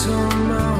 somehow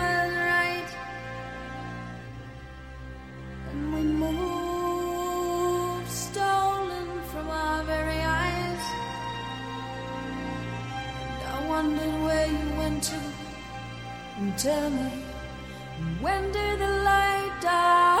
wondered where you went to. And tell me, when did the light die?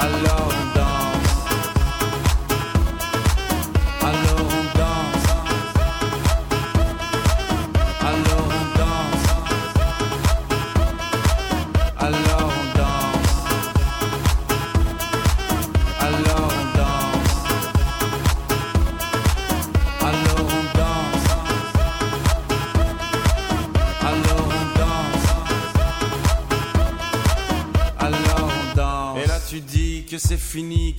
alors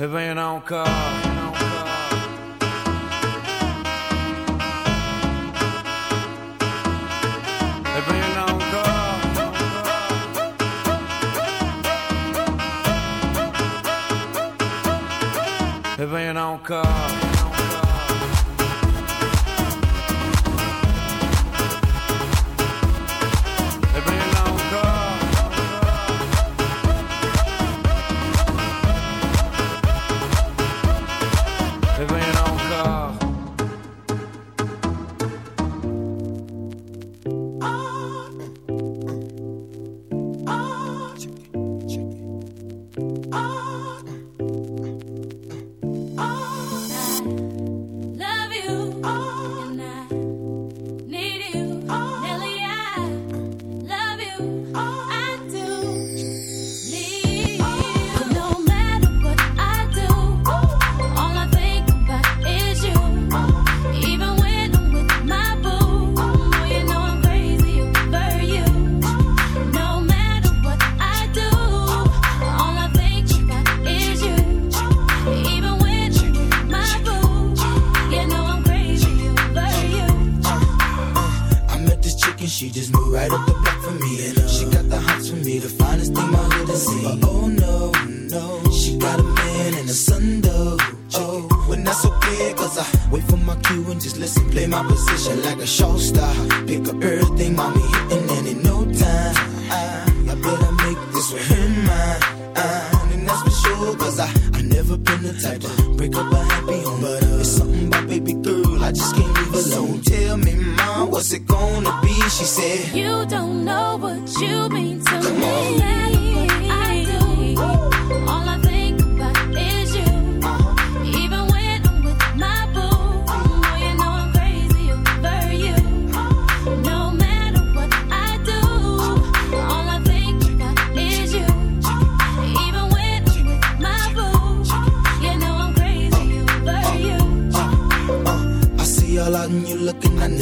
Eh ben y'en a encore. Eh ben y'en a what's it gonna be? She said, You don't know what you mean to me. No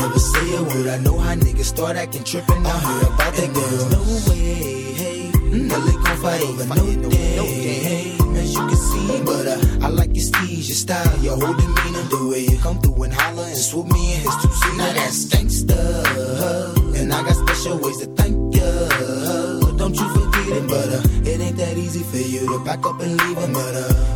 Never say a word. I know how niggas start acting tripping. I heard about that girl. No way, hey. Mm. No lick gon' fight over no day, hey. As you can see, mm. but uh, I like your steez, your style, your whole demeanor, the way you come through and holler and swoop me in his two seater. Now that's gangsta, and I got special ways to thank you. Don't you forget it, but uh, it ain't that easy for you to back up and leave him, but uh.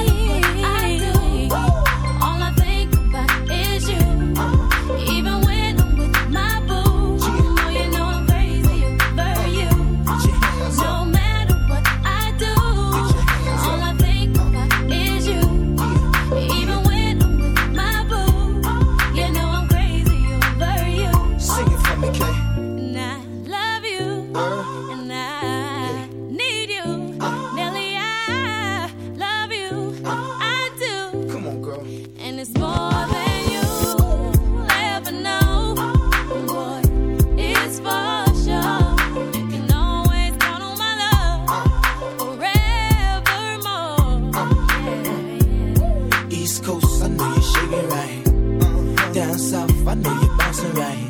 I know you're bouncing right.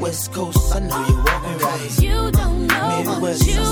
West Coast, I know you're walking right. You don't know Midwest, what you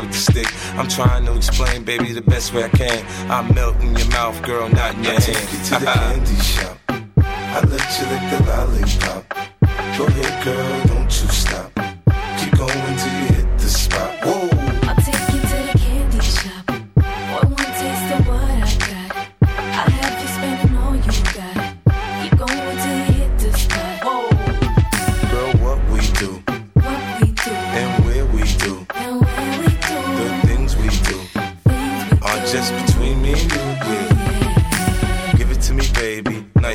with the stick. I'm trying to explain, baby, the best way I can. I melt in your mouth, girl, not in your I hand. take you to the candy shop. I let you lick the lollipop. Go ahead, girl,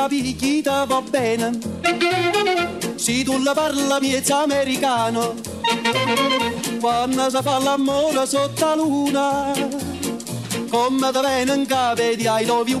capichita va bene. Se tu la parla mi miezza americano, quando si fa l'amore sotto la luna, come da in cape di I love you.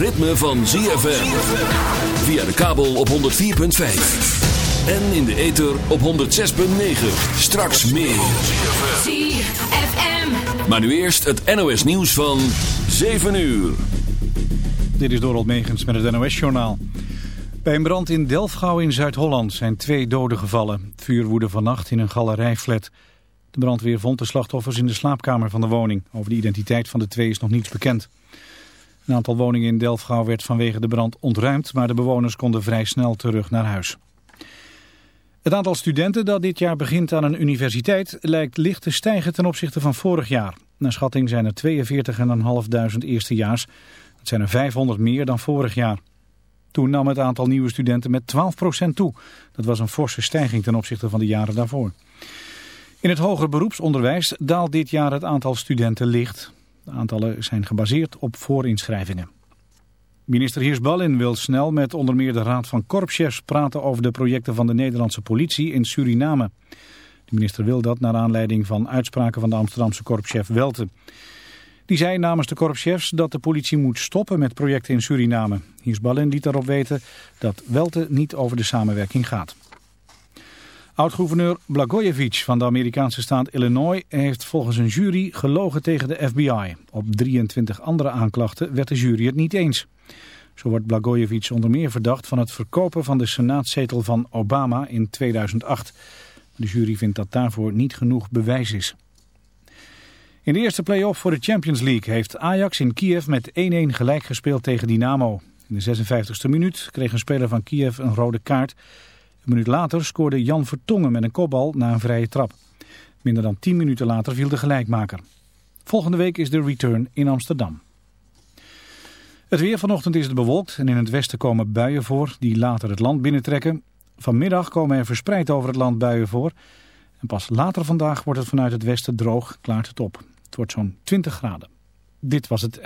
ritme van ZFM. Via de kabel op 104.5. En in de ether op 106.9. Straks meer. ZFM. Maar nu eerst het NOS nieuws van 7 uur. Dit is Dorald Megens met het NOS-journaal. Bij een brand in Delfgauw in Zuid-Holland zijn twee doden gevallen. Het vuur woedde vannacht in een galerijflat. De brandweer vond de slachtoffers in de slaapkamer van de woning. Over de identiteit van de twee is nog niets bekend. Een aantal woningen in Delfgauw werd vanwege de brand ontruimd... maar de bewoners konden vrij snel terug naar huis. Het aantal studenten dat dit jaar begint aan een universiteit... lijkt licht te stijgen ten opzichte van vorig jaar. Naar schatting zijn er 42.500 eerstejaars. Dat zijn er 500 meer dan vorig jaar. Toen nam het aantal nieuwe studenten met 12% toe. Dat was een forse stijging ten opzichte van de jaren daarvoor. In het hoger beroepsonderwijs daalt dit jaar het aantal studenten licht. Aantallen zijn gebaseerd op voorinschrijvingen. Minister Heersballin wil snel met onder meer de Raad van Korpschefs praten over de projecten van de Nederlandse politie in Suriname. De minister wil dat naar aanleiding van uitspraken van de Amsterdamse korpschef Welte. Die zei namens de korpschefs dat de politie moet stoppen met projecten in Suriname. Heersballin liet daarop weten dat Welte niet over de samenwerking gaat. Oud-gouverneur Blagojevich van de Amerikaanse staat Illinois heeft volgens een jury gelogen tegen de FBI. Op 23 andere aanklachten werd de jury het niet eens. Zo wordt Blagojevich onder meer verdacht van het verkopen van de senaatzetel van Obama in 2008. De jury vindt dat daarvoor niet genoeg bewijs is. In de eerste play-off voor de Champions League heeft Ajax in Kiev met 1-1 gelijk gespeeld tegen Dynamo. In de 56e minuut kreeg een speler van Kiev een rode kaart. Een minuut later scoorde Jan Vertongen met een kopbal na een vrije trap. Minder dan 10 minuten later viel de gelijkmaker. Volgende week is de return in Amsterdam. Het weer vanochtend is het bewolkt en in het westen komen buien voor die later het land binnentrekken. Vanmiddag komen er verspreid over het land buien voor. En pas later vandaag wordt het vanuit het westen droog, klaart het op. Het wordt zo'n 20 graden. Dit was het.